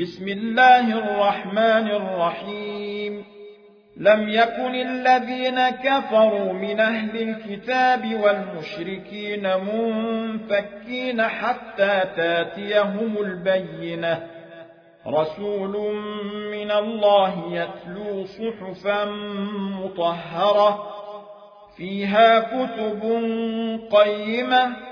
بسم الله الرحمن الرحيم. لم يكن الذين كفروا من أهل الكتاب والمشركين منفكين حتى تاتيهم البينة. رسول من الله يتلو صحفا مطهرة فيها كتب قيمة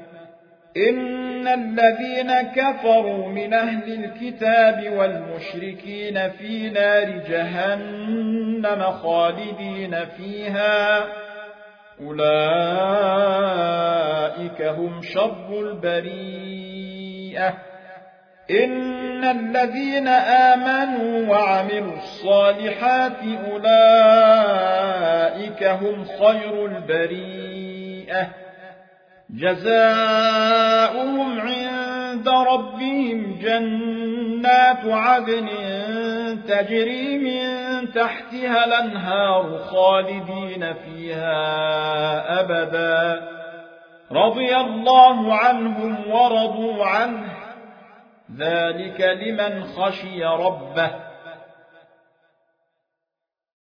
إن الذين كفروا من أهل الكتاب والمشركين في نار جهنم خالدين فيها أولئك هم شر البريئة إن الذين آمنوا وعملوا الصالحات أولئك هم خير البريئة عند ربهم جنات عدن تجري من تحتها الأنهار خالدين فيها أبدا. رضي الله عنهم ورضوا عنه. ذلك لمن خشي ربه.